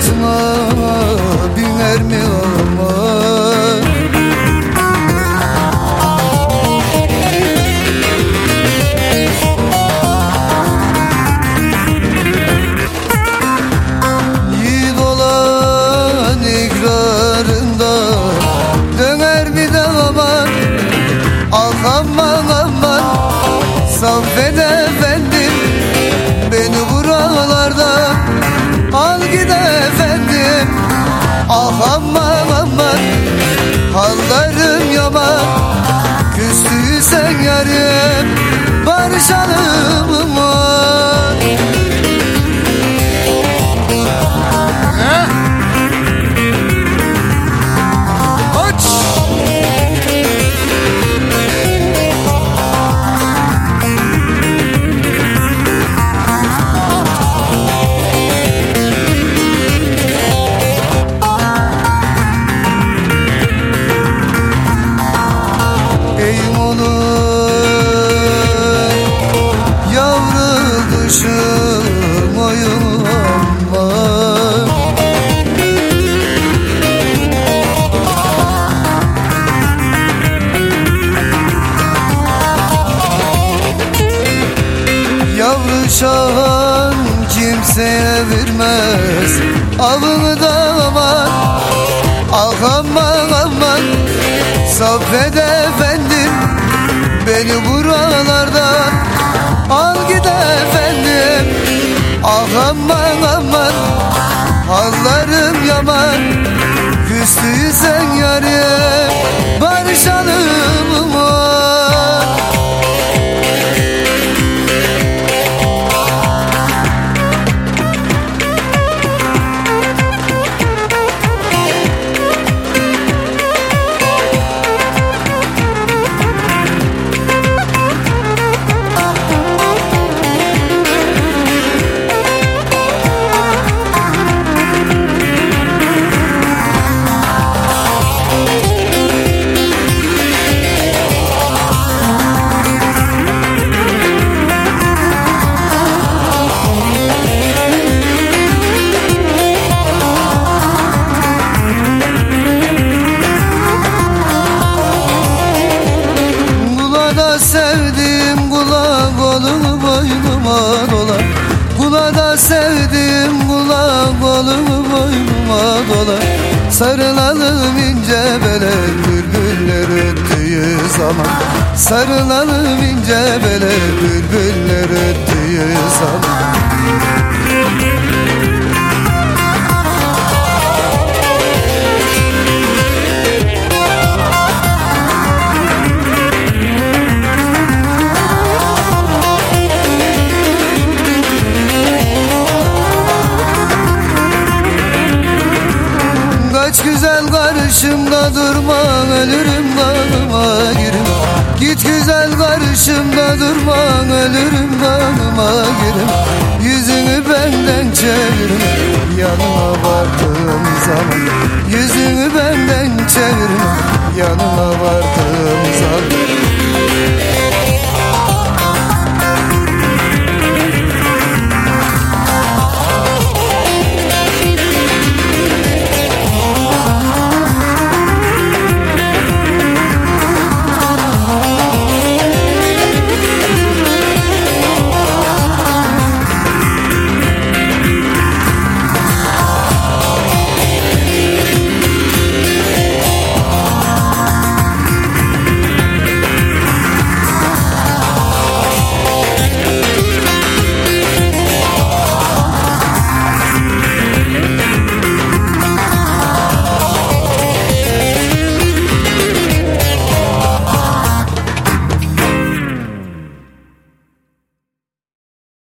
tomorrow Küstüysen yarim Barışalım aman şahan kimseye vermez. Avını da aman Ah aman aman Saffet efendim Beni buralardan Al git efendim Ah aman aman Hallarım yaman Küstüysen yarim sevdim kula kolumu boynuma dolar Kula da sevdim kula kolumu boynuma dolar Sarılalım ince bele bülbüller öttüğü zaman. Sarılalım ince bele bülbüller öttüğü zaman güzel karşımda durma ölürüm kanıma girim Git güzel karşımda durma ölürüm kanıma girim Yüzünü benden çevirme yanıma vardığım zaman. Yüzünü benden çevirme yanıma